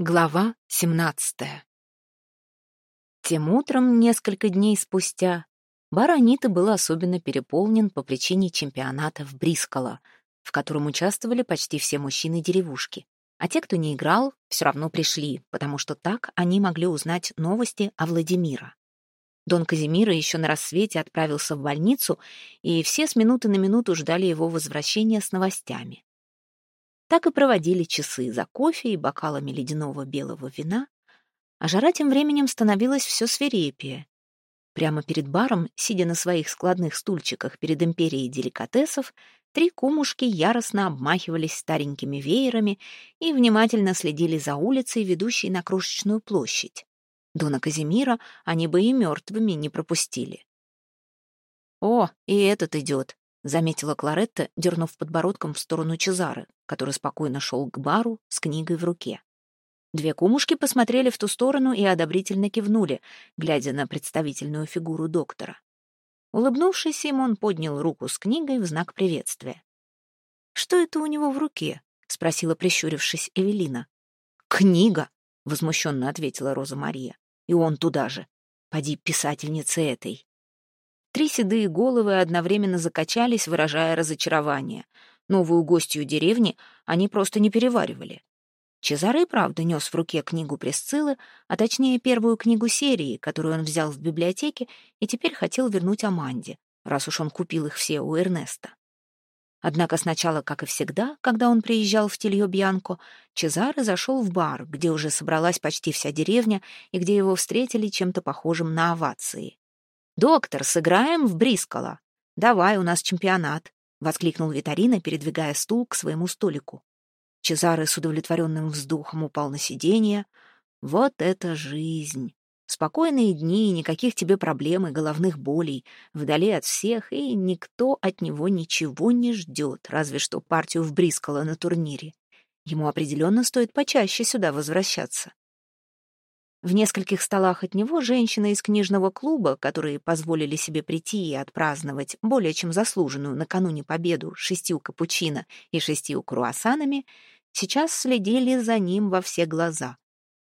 Глава 17 Тем утром, несколько дней спустя, бар Аниты был особенно переполнен по причине чемпионата в Брискола, в котором участвовали почти все мужчины деревушки. А те, кто не играл, все равно пришли, потому что так они могли узнать новости о Владимира. Дон Казимира еще на рассвете отправился в больницу, и все с минуты на минуту ждали его возвращения с новостями. Так и проводили часы за кофе и бокалами ледяного белого вина, а жара тем временем становилась все свирепее. Прямо перед баром, сидя на своих складных стульчиках перед империей деликатесов, три кумушки яростно обмахивались старенькими веерами и внимательно следили за улицей, ведущей на крошечную площадь. Дона Казимира они бы и мертвыми не пропустили. «О, и этот идет», — заметила Кларетта, дернув подбородком в сторону Чезары, который спокойно шел к бару с книгой в руке. Две кумушки посмотрели в ту сторону и одобрительно кивнули, глядя на представительную фигуру доктора. Улыбнувшись, Симон поднял руку с книгой в знак приветствия. «Что это у него в руке?» — спросила, прищурившись, Эвелина. «Книга!» — возмущенно ответила Роза Мария. «И он туда же. Поди писательнице этой». Три седые головы одновременно закачались, выражая разочарование. Новую гостью деревни они просто не переваривали. Чезаре и правда нес в руке книгу Пресциллы, а точнее первую книгу серии, которую он взял в библиотеке и теперь хотел вернуть Аманде, раз уж он купил их все у Эрнеста. Однако сначала, как и всегда, когда он приезжал в Тильо-Бьянко, Чезаре зашел в бар, где уже собралась почти вся деревня и где его встретили чем-то похожим на овации. «Доктор, сыграем в Брискола? Давай, у нас чемпионат», — воскликнул Витарина, передвигая стул к своему столику. Чезаре с удовлетворенным вздохом упал на сиденье. «Вот это жизнь! Спокойные дни, никаких тебе проблем и головных болей, вдали от всех, и никто от него ничего не ждет, разве что партию в Брискола на турнире. Ему определенно стоит почаще сюда возвращаться. В нескольких столах от него женщины из книжного клуба, которые позволили себе прийти и отпраздновать более чем заслуженную накануне победу шестью капучино и шестью круассанами, сейчас следили за ним во все глаза.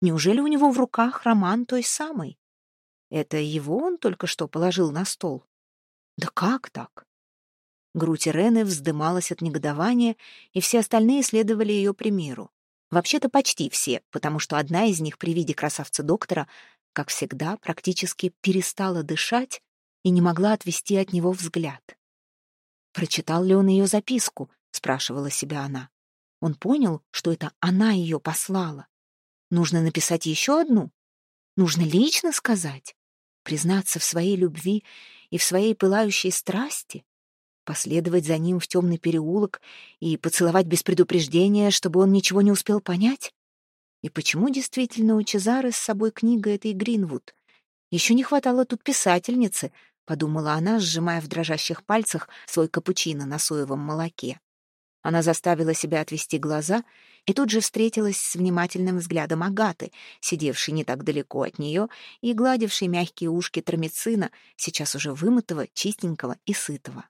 Неужели у него в руках роман той самой? Это его он только что положил на стол? Да как так? Грудь Ирены вздымалась от негодования, и все остальные следовали ее примеру. Вообще-то почти все, потому что одна из них при виде красавца-доктора, как всегда, практически перестала дышать и не могла отвести от него взгляд. «Прочитал ли он ее записку?» — спрашивала себя она. Он понял, что это она ее послала. Нужно написать еще одну? Нужно лично сказать? Признаться в своей любви и в своей пылающей страсти? Последовать за ним в темный переулок и поцеловать без предупреждения, чтобы он ничего не успел понять? И почему действительно у Чезары с собой книга этой Гринвуд? Еще не хватало тут писательницы, подумала она, сжимая в дрожащих пальцах свой капучино на соевом молоке. Она заставила себя отвести глаза и тут же встретилась с внимательным взглядом Агаты, сидевшей не так далеко от нее и гладившей мягкие ушки тромицина, сейчас уже вымытого, чистенького и сытого.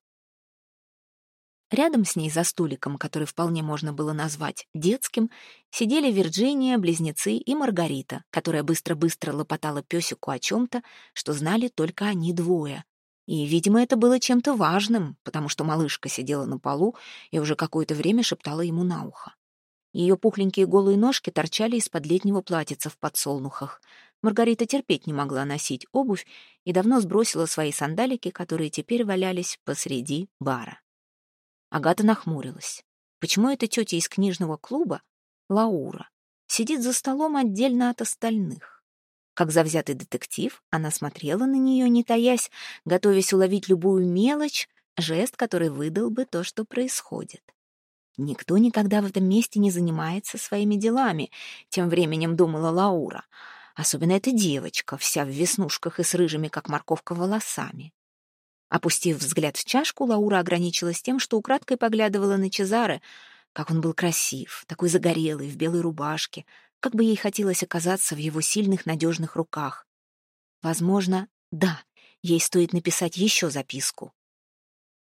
Рядом с ней за столиком, который вполне можно было назвать детским, сидели Вирджиния, близнецы и Маргарита, которая быстро-быстро лопотала песику о чем-то, что знали только они двое. И, видимо, это было чем-то важным, потому что малышка сидела на полу и уже какое-то время шептала ему на ухо. Ее пухленькие голые ножки торчали из-под летнего платьица в подсолнухах. Маргарита терпеть не могла носить обувь и давно сбросила свои сандалики, которые теперь валялись посреди бара. Агата нахмурилась. Почему эта тетя из книжного клуба, Лаура, сидит за столом отдельно от остальных? Как завзятый детектив, она смотрела на нее, не таясь, готовясь уловить любую мелочь, жест, который выдал бы то, что происходит. Никто никогда в этом месте не занимается своими делами, тем временем думала Лаура. Особенно эта девочка, вся в веснушках и с рыжими, как морковка, волосами. Опустив взгляд в чашку, Лаура ограничилась тем, что украдкой поглядывала на Чезаре, как он был красив, такой загорелый, в белой рубашке, как бы ей хотелось оказаться в его сильных, надежных руках. Возможно, да, ей стоит написать еще записку.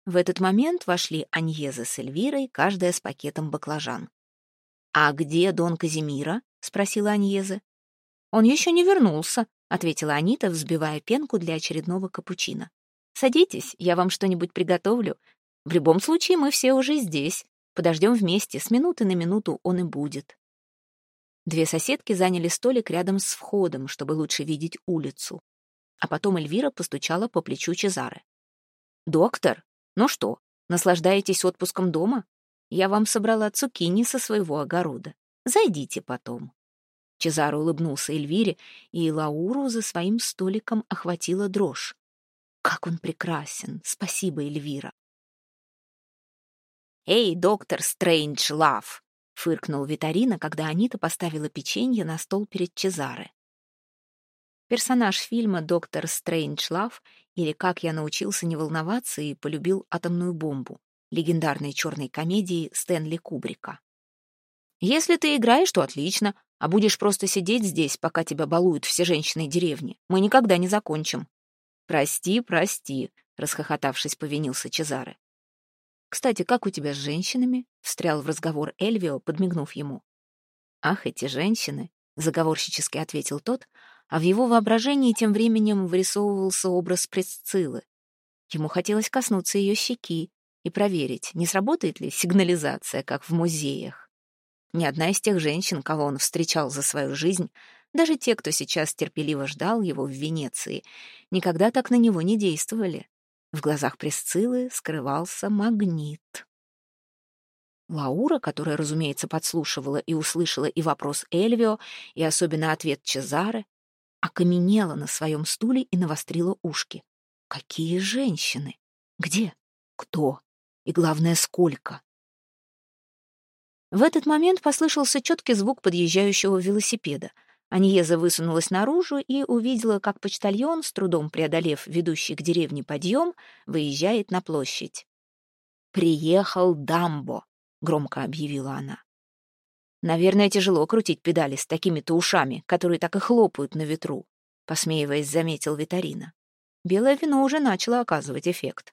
В этот момент вошли Аньеза с Эльвирой, каждая с пакетом баклажан. «А где Дон Казимира?» спросила Аньеза. «Он еще не вернулся», — ответила Анита, взбивая пенку для очередного капучино. «Садитесь, я вам что-нибудь приготовлю. В любом случае мы все уже здесь. Подождем вместе, с минуты на минуту он и будет». Две соседки заняли столик рядом с входом, чтобы лучше видеть улицу. А потом Эльвира постучала по плечу Чезары. «Доктор, ну что, наслаждаетесь отпуском дома? Я вам собрала цукини со своего огорода. Зайдите потом». Чезаро улыбнулся Эльвире, и Лауру за своим столиком охватила дрожь. «Как он прекрасен! Спасибо, Эльвира!» «Эй, доктор Стрэндж Лав!» — фыркнул Витарина, когда Анита поставила печенье на стол перед Чезаре. Персонаж фильма «Доктор Стрэндж Лав» или «Как я научился не волноваться и полюбил атомную бомбу» легендарной черной комедии Стэнли Кубрика. «Если ты играешь, то отлично, а будешь просто сидеть здесь, пока тебя балуют все женщины деревни. Мы никогда не закончим». «Прости, прости», — расхохотавшись, повинился Чезаре. «Кстати, как у тебя с женщинами?» — встрял в разговор Эльвио, подмигнув ему. «Ах, эти женщины!» — заговорщически ответил тот, а в его воображении тем временем вырисовывался образ Пресциллы. Ему хотелось коснуться ее щеки и проверить, не сработает ли сигнализация, как в музеях. Ни одна из тех женщин, кого он встречал за свою жизнь, даже те, кто сейчас терпеливо ждал его в Венеции, никогда так на него не действовали. В глазах Пресциллы скрывался магнит. Лаура, которая, разумеется, подслушивала и услышала и вопрос Эльвио, и особенно ответ Чезаре, окаменела на своем стуле и навострила ушки. Какие женщины? Где? Кто? И главное, сколько? В этот момент послышался четкий звук подъезжающего велосипеда. Аньеза высунулась наружу и увидела, как почтальон, с трудом преодолев ведущий к деревне подъем, выезжает на площадь. «Приехал Дамбо», — громко объявила она. Наверное, тяжело крутить педали с такими-то ушами, которые так и хлопают на ветру, посмеиваясь, заметил Витарина. Белое вино уже начало оказывать эффект.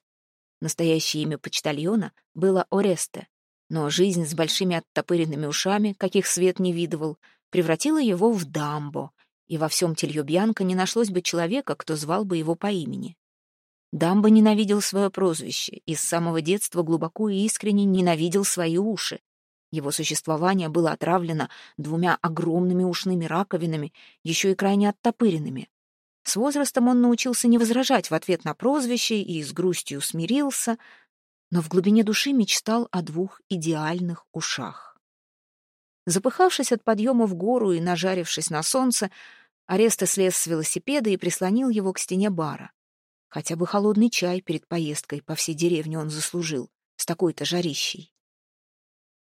Настоящее имя почтальона было Оресте, но жизнь с большими оттопыренными ушами, каких свет не видывал, превратила его в Дамбо, и во всем Тельёбьянко не нашлось бы человека, кто звал бы его по имени. Дамбо ненавидел свое прозвище и с самого детства глубоко и искренне ненавидел свои уши. Его существование было отравлено двумя огромными ушными раковинами, еще и крайне оттопыренными. С возрастом он научился не возражать в ответ на прозвище и с грустью смирился, но в глубине души мечтал о двух идеальных ушах. Запыхавшись от подъема в гору и нажарившись на солнце, Ареста слез с велосипеда и прислонил его к стене бара. Хотя бы холодный чай перед поездкой по всей деревне он заслужил, с такой-то жарищей.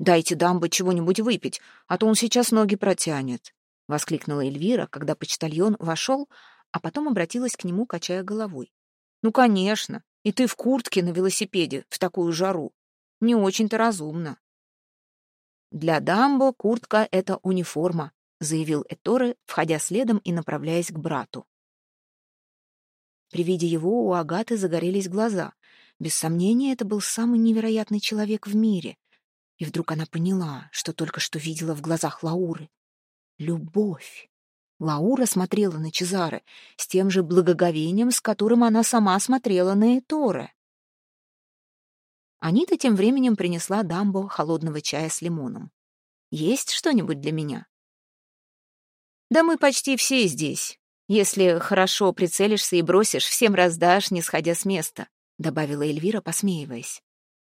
«Дайте Дамбо чего-нибудь выпить, а то он сейчас ноги протянет», — воскликнула Эльвира, когда почтальон вошел, а потом обратилась к нему, качая головой. «Ну, конечно, и ты в куртке на велосипеде в такую жару. Не очень-то разумно». «Для Дамбо куртка — это униформа», — заявил Эторе, входя следом и направляясь к брату. При виде его у Агаты загорелись глаза. Без сомнения, это был самый невероятный человек в мире. И вдруг она поняла, что только что видела в глазах Лауры. Любовь. Лаура смотрела на Чезаре с тем же благоговением, с которым она сама смотрела на Эторе. Анита тем временем принесла Дамбо холодного чая с лимоном. «Есть что-нибудь для меня?» «Да мы почти все здесь. Если хорошо прицелишься и бросишь, всем раздашь, не сходя с места», — добавила Эльвира, посмеиваясь.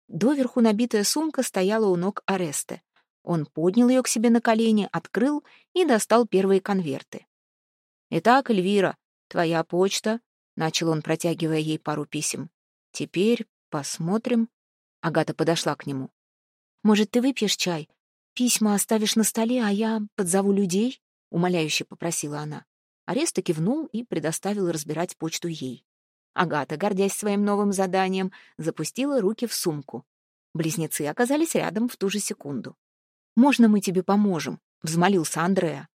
Доверху набитая сумка стояла у ног Аресте. Он поднял ее к себе на колени, открыл и достал первые конверты. «Итак, Эльвира, твоя почта», — начал он, протягивая ей пару писем. «Теперь посмотрим». Агата подошла к нему. «Может, ты выпьешь чай? Письма оставишь на столе, а я подзову людей?» — умоляюще попросила она. Ареста кивнул и предоставил разбирать почту ей. Агата, гордясь своим новым заданием, запустила руки в сумку. Близнецы оказались рядом в ту же секунду. «Можно мы тебе поможем?» — взмолился Андреа.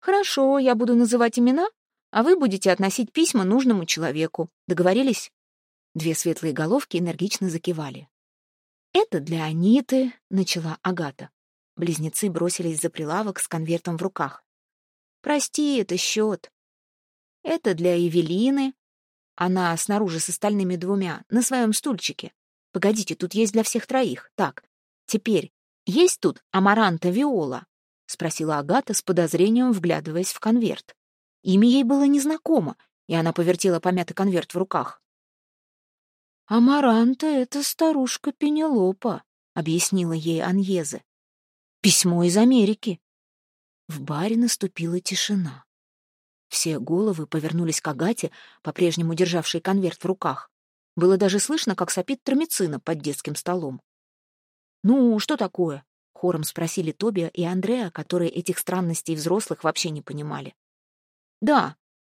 «Хорошо, я буду называть имена, а вы будете относить письма нужному человеку. Договорились?» Две светлые головки энергично закивали. «Это для Аниты», — начала Агата. близнецы бросились за прилавок с конвертом в руках. «Прости, это счет». «Это для Евелины». Она снаружи с остальными двумя, на своем стульчике. Погодите, тут есть для всех троих. Так, теперь, есть тут Амаранта Виола?» — спросила Агата с подозрением, вглядываясь в конверт. Имя ей было незнакомо, и она повертела помятый конверт в руках. «Амаранта — это старушка Пенелопа», — объяснила ей Аньезе. «Письмо из Америки». В баре наступила тишина. Все головы повернулись к Агате, по-прежнему державшей конверт в руках. Было даже слышно, как сопит тромицина под детским столом. «Ну, что такое?» — хором спросили Тоби и Андреа, которые этих странностей взрослых вообще не понимали. «Да,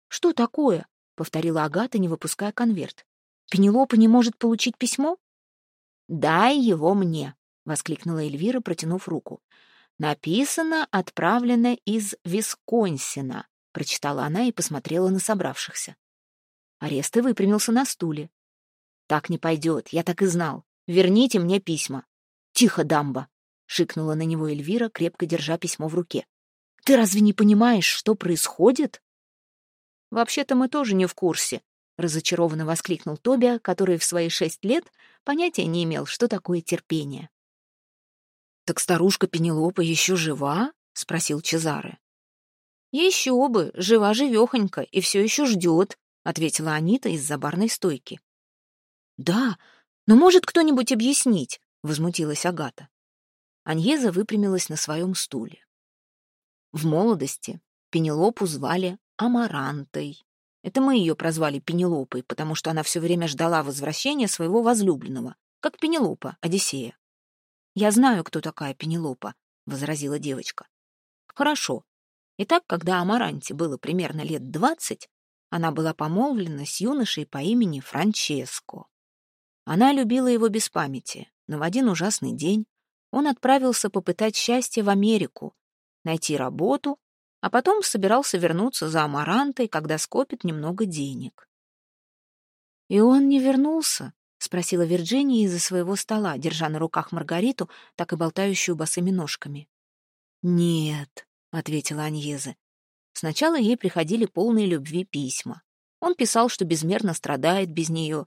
что такое?» — повторила Агата, не выпуская конверт. Пенелопа не может получить письмо? «Дай его мне!» — воскликнула Эльвира, протянув руку. «Написано, отправлено из Висконсина», — прочитала она и посмотрела на собравшихся. Аресты выпрямился на стуле. «Так не пойдет, я так и знал. Верните мне письма». «Тихо, дамба!» — шикнула на него Эльвира, крепко держа письмо в руке. «Ты разве не понимаешь, что происходит?» «Вообще-то мы тоже не в курсе», — разочарованно воскликнул Тобиа, который в свои шесть лет понятия не имел, что такое терпение. «Так старушка Пенелопа еще жива?» — спросил Чезаре. «Еще бы, жива-живехонька и все еще ждет», — ответила Анита из-за барной стойки. «Да, но может кто-нибудь объяснить?» — возмутилась Агата. Аньеза выпрямилась на своем стуле. В молодости Пенелопу звали Амарантой. Это мы ее прозвали Пенелопой, потому что она все время ждала возвращения своего возлюбленного, как Пенелопа, Одиссея. «Я знаю, кто такая Пенелопа», — возразила девочка. «Хорошо. Итак, когда Амаранте было примерно лет двадцать, она была помолвлена с юношей по имени Франческо. Она любила его без памяти, но в один ужасный день он отправился попытать счастье в Америку, найти работу а потом собирался вернуться за Амарантой, когда скопит немного денег. «И он не вернулся?» — спросила Вирджиния из-за своего стола, держа на руках Маргариту, так и болтающую босыми ножками. «Нет», — ответила Аньезе. Сначала ей приходили полные любви письма. Он писал, что безмерно страдает без нее,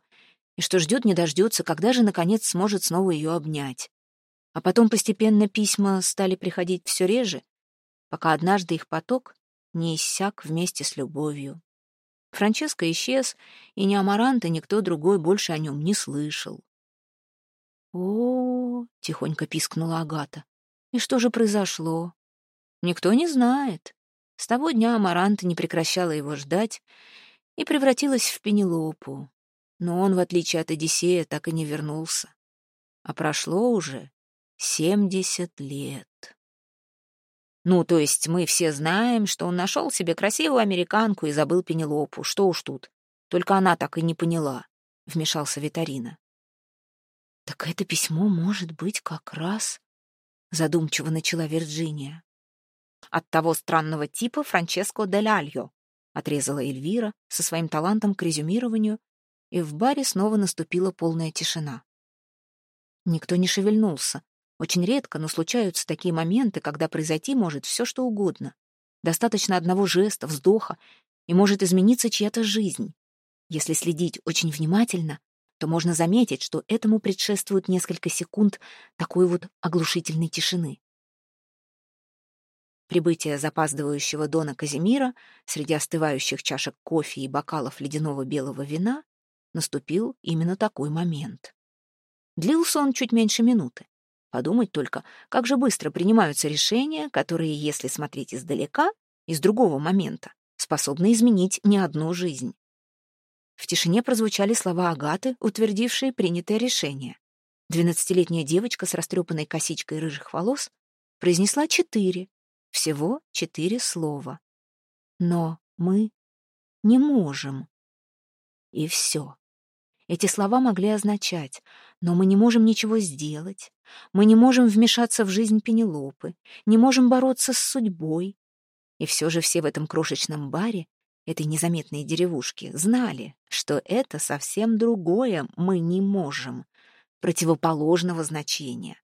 и что ждет не дождется, когда же, наконец, сможет снова ее обнять. А потом постепенно письма стали приходить все реже, пока однажды их поток не иссяк вместе с любовью. Франческо исчез, и ни Амаранта, никто другой больше о нем не слышал. «О, -о, -о — тихонько пискнула Агата. «И что же произошло?» «Никто не знает. С того дня Амаранта не прекращала его ждать и превратилась в Пенелопу. Но он, в отличие от Одиссея, так и не вернулся. А прошло уже семьдесят лет». Ну, то есть мы все знаем, что он нашел себе красивую американку и забыл Пенелопу. Что уж тут. Только она так и не поняла, — вмешался Витарина. «Так это письмо может быть как раз...» — задумчиво начала Вирджиния. «От того странного типа Франческо дель Альо», — отрезала Эльвира со своим талантом к резюмированию, и в баре снова наступила полная тишина. Никто не шевельнулся, очень редко, но случаются такие моменты, когда произойти может все, что угодно. Достаточно одного жеста, вздоха, и может измениться чья-то жизнь. Если следить очень внимательно, то можно заметить, что этому предшествует несколько секунд такой вот оглушительной тишины. Прибытие запаздывающего Дона Казимира среди остывающих чашек кофе и бокалов ледяного белого вина наступил именно такой момент. Длился он чуть меньше минуты. Подумать только, как же быстро принимаются решения, которые, если смотреть издалека, из другого момента, способны изменить не одну жизнь. В тишине прозвучали слова Агаты, утвердившие принятое решение. Двенадцатилетняя девочка с растрепанной косичкой рыжих волос произнесла четыре, всего четыре слова. Но мы не можем. И все. Эти слова могли означать «но мы не можем ничего сделать», «мы не можем вмешаться в жизнь Пенелопы», «не можем бороться с судьбой». И все же все в этом крошечном баре, этой незаметной деревушке, знали, что это совсем другое «мы не можем», противоположного значения.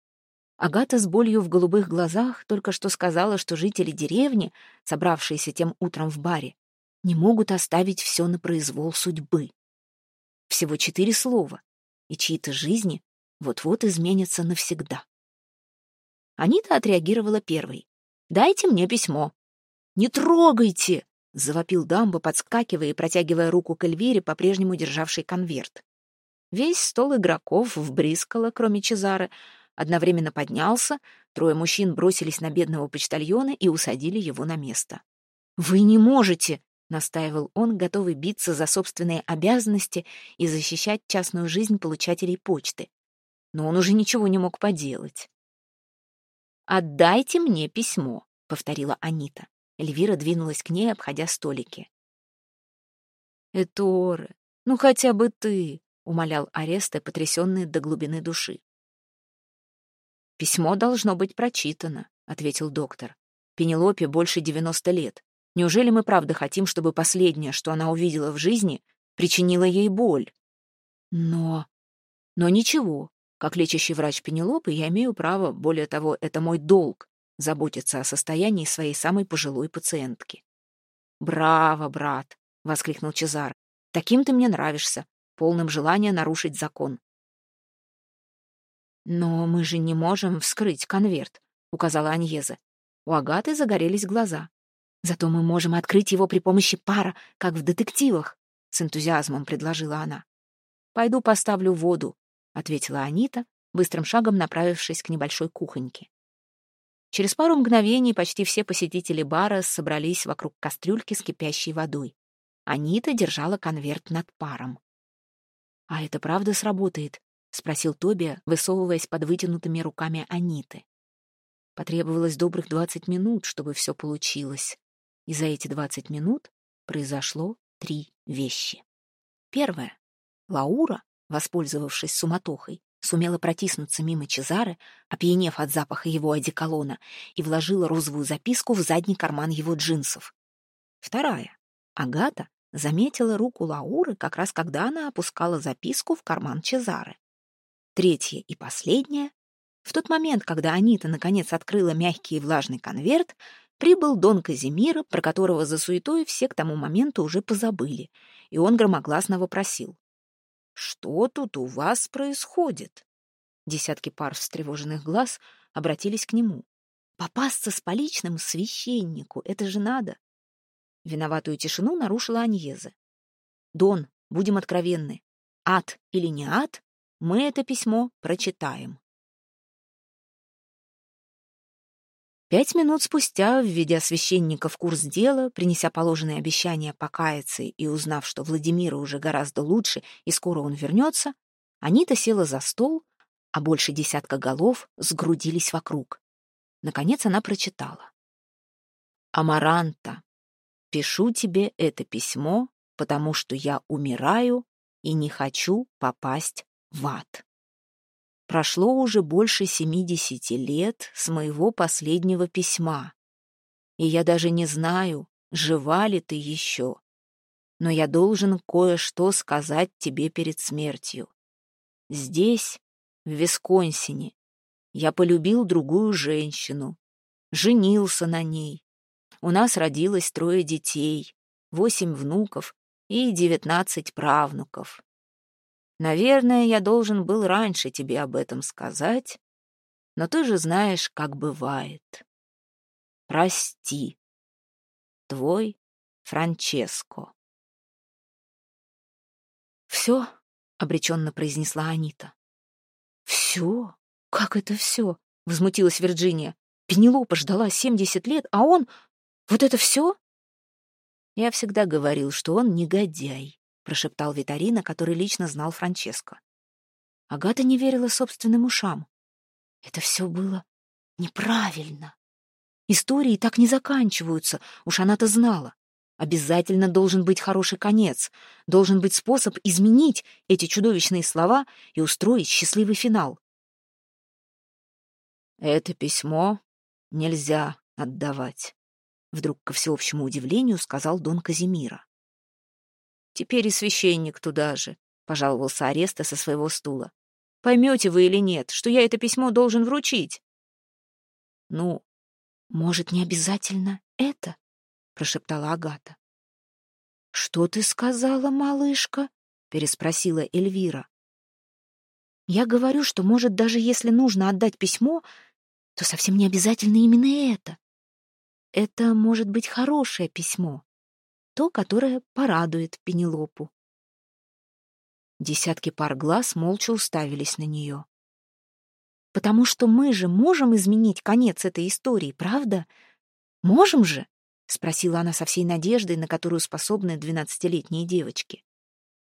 Агата с болью в голубых глазах только что сказала, что жители деревни, собравшиеся тем утром в баре, не могут оставить все на произвол судьбы. Всего четыре слова, и чьи-то жизни вот-вот изменятся навсегда. Анита отреагировала первой. «Дайте мне письмо». «Не трогайте!» — завопил Дамбо, подскакивая и протягивая руку к Эльвире, по-прежнему державшей конверт. Весь стол игроков в Брискало, кроме Чезары, одновременно поднялся, трое мужчин бросились на бедного почтальона и усадили его на место. «Вы не можете!» — настаивал он, готовый биться за собственные обязанности и защищать частную жизнь получателей почты. Но он уже ничего не мог поделать. «Отдайте мне письмо», — повторила Анита. Эльвира двинулась к ней, обходя столики. «Эторе, ну хотя бы ты», — умолял Аресте, потрясенный до глубины души. «Письмо должно быть прочитано», — ответил доктор. «Пенелопе больше девяносто лет. Неужели мы правда хотим, чтобы последнее, что она увидела в жизни, причинило ей боль? Но... Но ничего. Как лечащий врач Пенелопы я имею право, более того, это мой долг, заботиться о состоянии своей самой пожилой пациентки. «Браво, брат!» — воскликнул Чезар. «Таким ты мне нравишься, полным желания нарушить закон». «Но мы же не можем вскрыть конверт», — указала Аньеза. У Агаты загорелись глаза. Зато мы можем открыть его при помощи пара, как в детективах, — с энтузиазмом предложила она. «Пойду поставлю воду», — ответила Анита, быстрым шагом направившись к небольшой кухоньке. Через пару мгновений почти все посетители бара собрались вокруг кастрюльки с кипящей водой. Анита держала конверт над паром. «А это правда сработает?» — спросил Тоби, высовываясь под вытянутыми руками Аниты. Потребовалось добрых двадцать минут, чтобы все получилось. И за эти 20 минут произошло три вещи. Первое. Лаура, воспользовавшись суматохой, сумела протиснуться мимо Чезары, опьянев от запаха его одеколона, и вложила розовую записку в задний карман его джинсов. Вторая. Агата заметила руку Лауры как раз когда она опускала записку в карман Чезары. Третье и последнее. В тот момент, когда Анита наконец открыла мягкий и влажный конверт, прибыл Дон Казимира, про которого за суетой все к тому моменту уже позабыли, и он громогласно вопросил. «Что тут у вас происходит?» Десятки пар встревоженных глаз обратились к нему. «Попасться с поличным священнику — это же надо!» Виноватую тишину нарушила Аньеза. «Дон, будем откровенны. Ад или не ад, мы это письмо прочитаем». Пять минут спустя, введя священника в курс дела, принеся положенные обещания покаяться и узнав, что Владимира уже гораздо лучше и скоро он вернется, Анита села за стол, а больше десятка голов сгрудились вокруг. Наконец она прочитала. «Амаранта, пишу тебе это письмо, потому что я умираю и не хочу попасть в ад». Прошло уже больше семидесяти лет с моего последнего письма, и я даже не знаю, жива ли ты еще. Но я должен кое-что сказать тебе перед смертью. Здесь, в Висконсине, я полюбил другую женщину, женился на ней. У нас родилось трое детей, восемь внуков и девятнадцать правнуков. Наверное, я должен был раньше тебе об этом сказать, но ты же знаешь, как бывает. Прости. Твой Франческо. «Все?» — обреченно произнесла Анита. «Все? Как это все?» — возмутилась Вирджиния. «Пенелопа ждала семьдесят лет, а он... Вот это все?» Я всегда говорил, что он негодяй прошептал Витарина, который лично знал Франческо. Агата не верила собственным ушам. Это все было неправильно. Истории так не заканчиваются, уж она-то знала. Обязательно должен быть хороший конец, должен быть способ изменить эти чудовищные слова и устроить счастливый финал. «Это письмо нельзя отдавать», — вдруг ко всеобщему удивлению сказал Дон Казимира. Теперь и священник туда же, — пожаловался Ареста со своего стула. Поймете вы или нет, что я это письмо должен вручить? Ну, может, не обязательно это? прошептала Агата. Что ты сказала, малышка? переспросила Эльвира. Я говорю, что, может, даже если нужно отдать письмо, то совсем не обязательно именно это. Это может быть хорошее письмо, то, которое порадует Пенелопу. Десятки пар глаз молча уставились на нее. «Потому что мы же можем изменить конец этой истории, правда? Можем же?» — спросила она со всей надеждой, на которую способны двенадцатилетние девочки.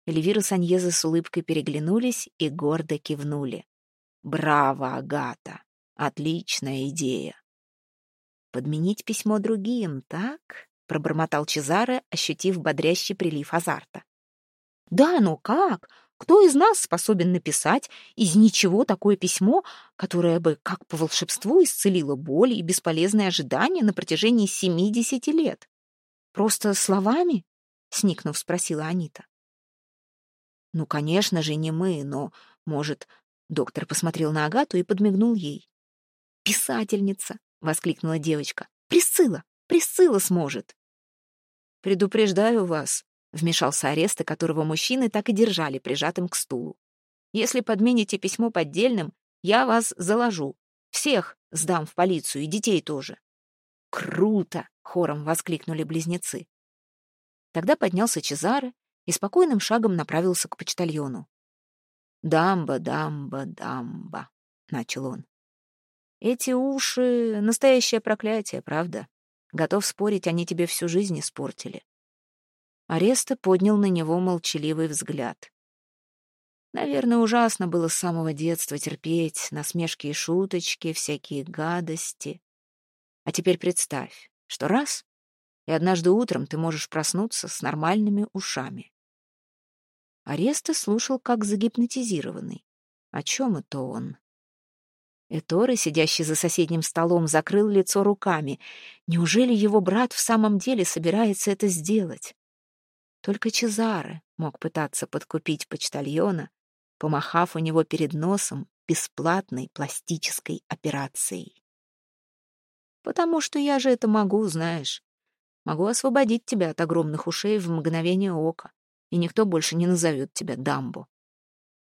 Эльвира с Аньеза с улыбкой переглянулись и гордо кивнули. «Браво, Агата! Отличная идея!» «Подменить письмо другим, так?» — пробормотал Чезаре, ощутив бодрящий прилив азарта. «Да, но как? Кто из нас способен написать из ничего такое письмо, которое бы, как по волшебству, исцелило боль и бесполезные ожидания на протяжении семидесяти лет? Просто словами?» — сникнув, спросила Анита. «Ну, конечно же, не мы, но, может...» Доктор посмотрел на Агату и подмигнул ей. «Писательница!» — воскликнула девочка. «Присцилла! Присцилла сможет!» «Предупреждаю вас», — вмешался ареста, которого мужчины так и держали прижатым к стулу. «Если подмените письмо поддельным, я вас заложу. Всех сдам в полицию и детей тоже». «Круто!» — хором воскликнули близнецы. Тогда поднялся Чезаре и спокойным шагом направился к почтальону. «Дамба, дамба, дамба», — начал он. «Эти уши — настоящее проклятие, правда? Готов спорить, они тебе всю жизнь испортили». Ареста поднял на него молчаливый взгляд. Наверное, ужасно было с самого детства терпеть насмешки и шуточки, всякие гадости. А теперь представь, что раз — и однажды утром ты можешь проснуться с нормальными ушами. Ареста слушал как загипнотизированный. О чем это он? Эторы, сидящий за соседним столом, закрыл лицо руками. Неужели его брат в самом деле собирается это сделать? Только Чезаре мог пытаться подкупить почтальона, помахав у него перед носом бесплатной пластической операцией. «Потому что я же это могу, знаешь. Могу освободить тебя от огромных ушей в мгновение ока и никто больше не назовет тебя Дамбо.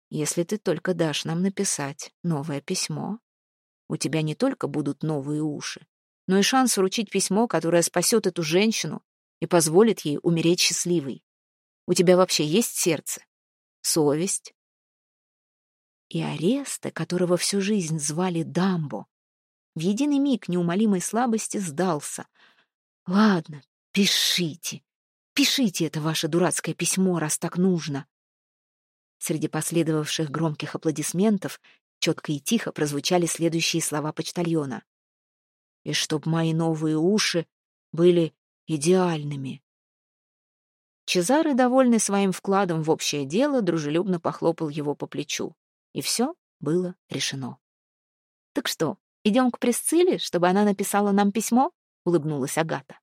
Если ты только дашь нам написать новое письмо, у тебя не только будут новые уши, но и шанс вручить письмо, которое спасет эту женщину и позволит ей умереть счастливой. У тебя вообще есть сердце? Совесть? И Ареста, которого всю жизнь звали Дамбо, в единый миг неумолимой слабости сдался. «Ладно, пишите, Пишите это ваше дурацкое письмо, раз так нужно. Среди последовавших громких аплодисментов четко и тихо прозвучали следующие слова почтальона. «И чтоб мои новые уши были идеальными». Чезаре, довольный своим вкладом в общее дело, дружелюбно похлопал его по плечу. И все было решено. «Так что, идем к Пресцилле, чтобы она написала нам письмо?» — улыбнулась Агата.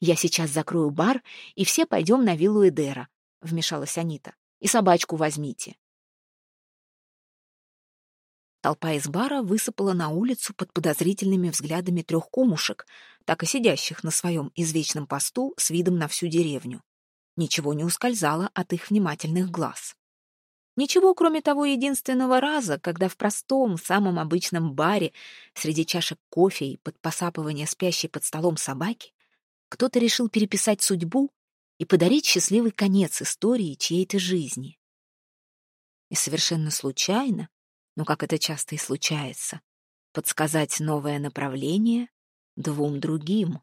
«Я сейчас закрою бар, и все пойдем на виллу Эдера», — вмешалась Анита. «И собачку возьмите». Толпа из бара высыпала на улицу под подозрительными взглядами трех комушек, так и сидящих на своем извечном посту с видом на всю деревню. Ничего не ускользало от их внимательных глаз. Ничего, кроме того единственного раза, когда в простом, самом обычном баре среди чашек кофе и под посапывание спящей под столом собаки кто-то решил переписать судьбу и подарить счастливый конец истории чьей-то жизни. И совершенно случайно, ну как это часто и случается, подсказать новое направление двум другим.